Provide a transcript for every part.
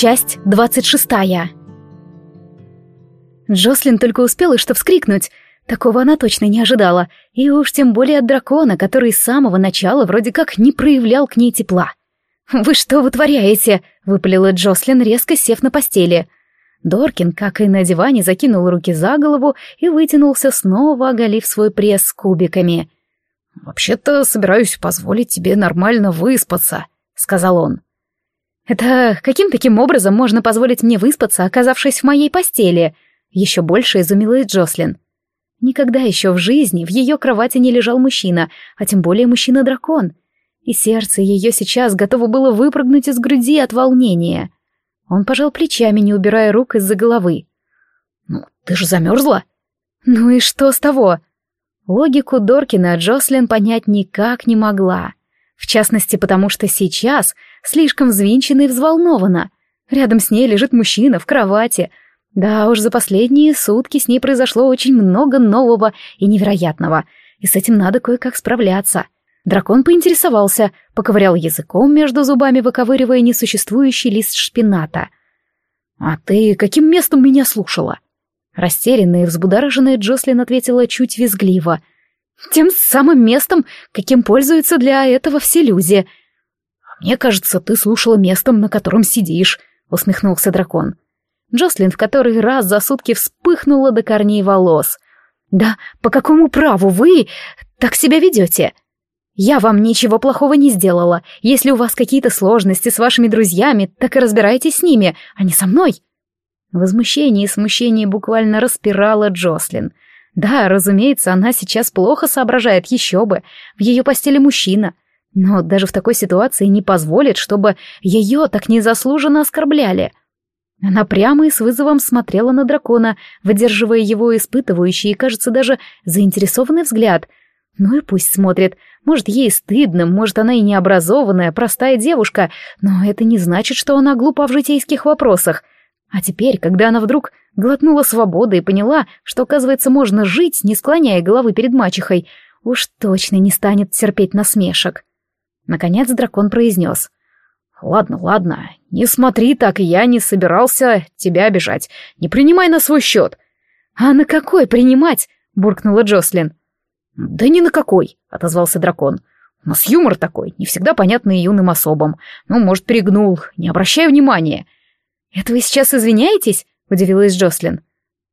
Часть двадцать шестая. Джослин только успела что вскрикнуть. Такого она точно не ожидала, и уж тем более от дракона, который с самого начала вроде как не проявлял к ней тепла. «Вы что вытворяете?» — выпалила Джослин, резко сев на постели. Доркин, как и на диване, закинул руки за голову и вытянулся, снова оголив свой пресс с кубиками. «Вообще-то собираюсь позволить тебе нормально выспаться», — сказал он. «Это каким таким образом можно позволить мне выспаться, оказавшись в моей постели?» Еще больше изумилась Джослин. Никогда еще в жизни в ее кровати не лежал мужчина, а тем более мужчина-дракон. И сердце ее сейчас готово было выпрыгнуть из груди от волнения. Он пожал плечами, не убирая рук из-за головы. «Ну, ты же замерзла?» «Ну и что с того?» Логику Доркина Джослин понять никак не могла. В частности, потому что сейчас слишком взвинчена и взволнована. Рядом с ней лежит мужчина в кровати, да уж за последние сутки с ней произошло очень много нового и невероятного, и с этим надо кое-как справляться. Дракон поинтересовался, поковырял языком между зубами, выковыривая несуществующий лист шпината. «А ты каким местом меня слушала?» Растерянная и взбудораженная Джослин ответила чуть визгливо. «Тем самым местом, каким пользуются для этого все люди». «Мне кажется, ты слушала местом, на котором сидишь», — усмехнулся дракон. Джослин в который раз за сутки вспыхнула до корней волос. «Да по какому праву вы так себя ведете? Я вам ничего плохого не сделала. Если у вас какие-то сложности с вашими друзьями, так и разбирайтесь с ними, а не со мной». Возмущение и смущение буквально распирало Джослин. Да, разумеется, она сейчас плохо соображает, еще бы. В ее постели мужчина. Но даже в такой ситуации не позволит, чтобы ее так незаслуженно оскорбляли. Она прямо и с вызовом смотрела на дракона, выдерживая его испытывающий и, кажется, даже заинтересованный взгляд. Ну и пусть смотрит. Может, ей стыдно, может, она и необразованная, простая девушка, но это не значит, что она глупа в житейских вопросах. А теперь, когда она вдруг глотнула свободы и поняла, что, оказывается, можно жить, не склоняя головы перед мачехой, уж точно не станет терпеть насмешек. Наконец дракон произнес — «Ладно, ладно, не смотри так, я не собирался тебя обижать. Не принимай на свой счет». «А на какой принимать?» — буркнула Джослин. «Да ни на какой», — отозвался дракон. «У нас юмор такой, не всегда понятный юным особам. Ну, может, перегнул, не обращай внимания». «Это вы сейчас извиняетесь?» — удивилась Джослин.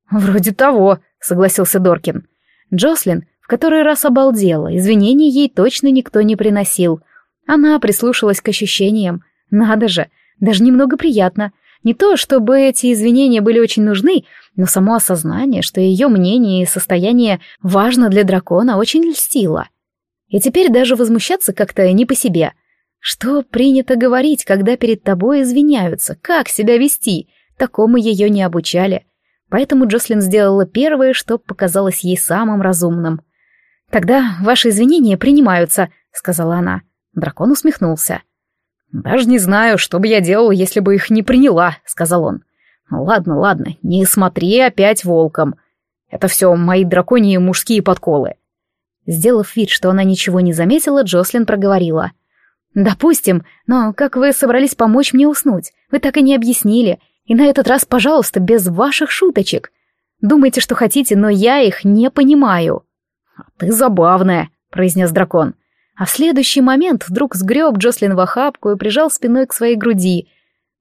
«Вроде того», — согласился Доркин. Джослин в который раз обалдела, извинений ей точно никто не приносил. Она прислушалась к ощущениям, надо же, даже немного приятно. Не то, чтобы эти извинения были очень нужны, но само осознание, что ее мнение и состояние важно для дракона, очень льстило. И теперь даже возмущаться как-то не по себе. Что принято говорить, когда перед тобой извиняются? Как себя вести? Такому ее не обучали. Поэтому Джослин сделала первое, что показалось ей самым разумным. «Тогда ваши извинения принимаются», — сказала она. Дракон усмехнулся. «Даже не знаю, что бы я делал, если бы их не приняла», — сказал он. «Ну ладно, ладно, не смотри опять волком. Это все мои драконьи мужские подколы». Сделав вид, что она ничего не заметила, Джослин проговорила. «Допустим, но как вы собрались помочь мне уснуть? Вы так и не объяснили. И на этот раз, пожалуйста, без ваших шуточек. Думайте, что хотите, но я их не понимаю». «Ты забавная», — произнес дракон. А в следующий момент вдруг сгреб Джослин в охапку и прижал спиной к своей груди.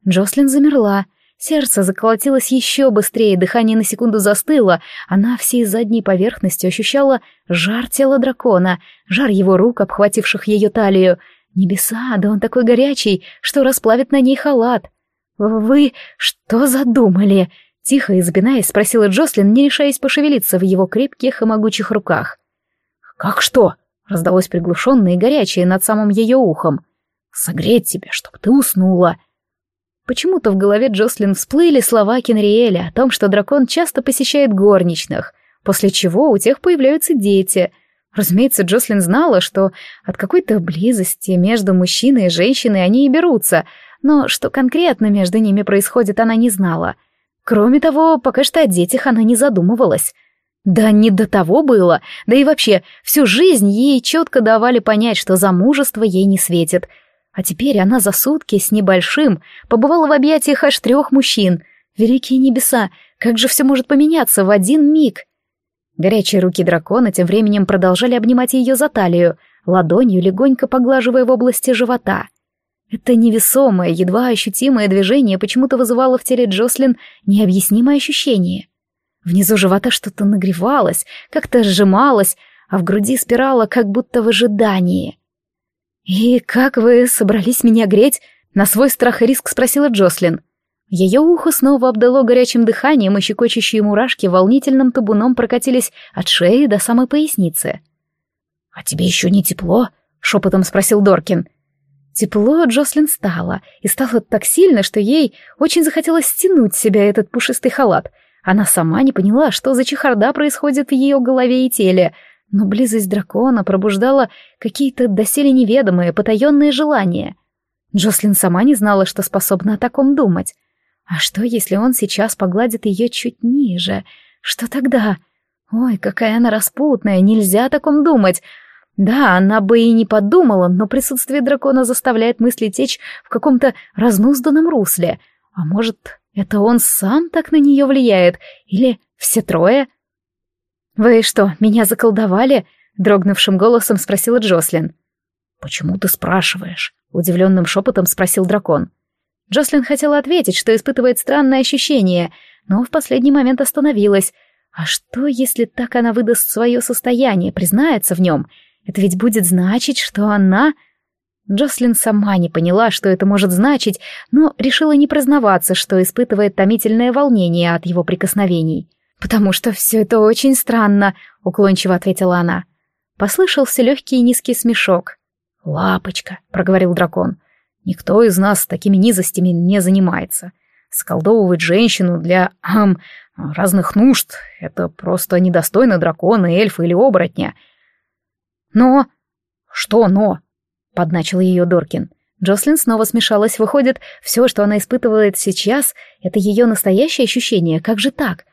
Джослин замерла. Сердце заколотилось еще быстрее, дыхание на секунду застыло. Она всей задней поверхностью ощущала жар тела дракона, жар его рук, обхвативших ее талию. Небеса, да он такой горячий, что расплавит на ней халат. «Вы что задумали?» — тихо и спросила Джослин, не решаясь пошевелиться в его крепких и могучих руках. «Как что?» Раздалось приглушенное и горячее над самым ее ухом. «Согреть тебя, чтоб ты уснула!» Почему-то в голове Джослин всплыли слова Кенриэля о том, что дракон часто посещает горничных, после чего у тех появляются дети. Разумеется, Джослин знала, что от какой-то близости между мужчиной и женщиной они и берутся, но что конкретно между ними происходит, она не знала. Кроме того, пока что о детях она не задумывалась. Да не до того было, да и вообще, всю жизнь ей четко давали понять, что замужество ей не светит. А теперь она за сутки с небольшим побывала в объятиях аж трех мужчин. Великие небеса, как же все может поменяться в один миг? Горячие руки дракона тем временем продолжали обнимать ее за талию, ладонью легонько поглаживая в области живота. Это невесомое, едва ощутимое движение почему-то вызывало в теле Джослин необъяснимое ощущение. Внизу живота что-то нагревалось, как-то сжималось, а в груди спирала как будто в ожидании. «И как вы собрались меня греть?» — на свой страх и риск спросила Джослин. Ее ухо снова обдало горячим дыханием, и щекочущие мурашки волнительным табуном прокатились от шеи до самой поясницы. «А тебе еще не тепло?» — шепотом спросил Доркин. Тепло Джослин стало, и стало так сильно, что ей очень захотелось стянуть с себя этот пушистый халат. Она сама не поняла, что за чехарда происходит в ее голове и теле, но близость дракона пробуждала какие-то доселе неведомые, потаенные желания. Джослин сама не знала, что способна о таком думать. А что, если он сейчас погладит ее чуть ниже? Что тогда? Ой, какая она распутная, нельзя о таком думать. Да, она бы и не подумала, но присутствие дракона заставляет мысли течь в каком-то разнузданном русле. А может, это он сам так на нее влияет? Или все трое? «Вы что, меня заколдовали?» — дрогнувшим голосом спросила Джослин. «Почему ты спрашиваешь?» — удивленным шепотом спросил дракон. Джослин хотела ответить, что испытывает странное ощущение, но в последний момент остановилась. А что, если так она выдаст свое состояние, признается в нем? Это ведь будет значить, что она... Джослин сама не поняла, что это может значить, но решила не признаваться, что испытывает томительное волнение от его прикосновений. «Потому что все это очень странно», — уклончиво ответила она. Послышался легкий и низкий смешок. «Лапочка», — проговорил дракон, Никто из нас такими низостями не занимается. Сколдовывать женщину для эм, разных нужд — это просто недостойно дракона, эльфа или оборотня. Но... Что но? — подначил ее Доркин. Джослин снова смешалась. Выходит, все, что она испытывает сейчас, это ее настоящее ощущение. Как же так?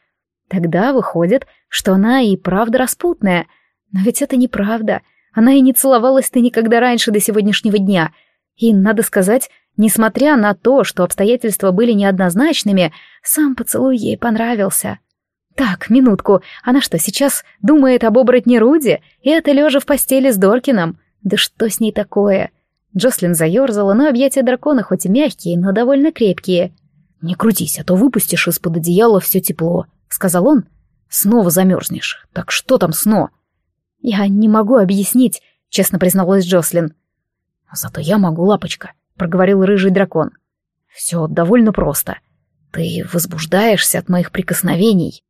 Тогда выходит, что она и правда распутная. Но ведь это неправда. Она и не целовалась-то никогда раньше до сегодняшнего дня — и, надо сказать, несмотря на то, что обстоятельства были неоднозначными, сам поцелуй ей понравился. Так, минутку, она что, сейчас думает об оборотне Руди? И это лежа в постели с Доркином? Да что с ней такое? Джослин заерзала, но объятия дракона хоть и мягкие, но довольно крепкие. «Не крутись, а то выпустишь из-под одеяла все тепло», — сказал он. «Снова замерзнешь. Так что там сно?» «Я не могу объяснить», — честно призналась Джослин. «Зато я могу, лапочка», — проговорил рыжий дракон. «Все довольно просто. Ты возбуждаешься от моих прикосновений».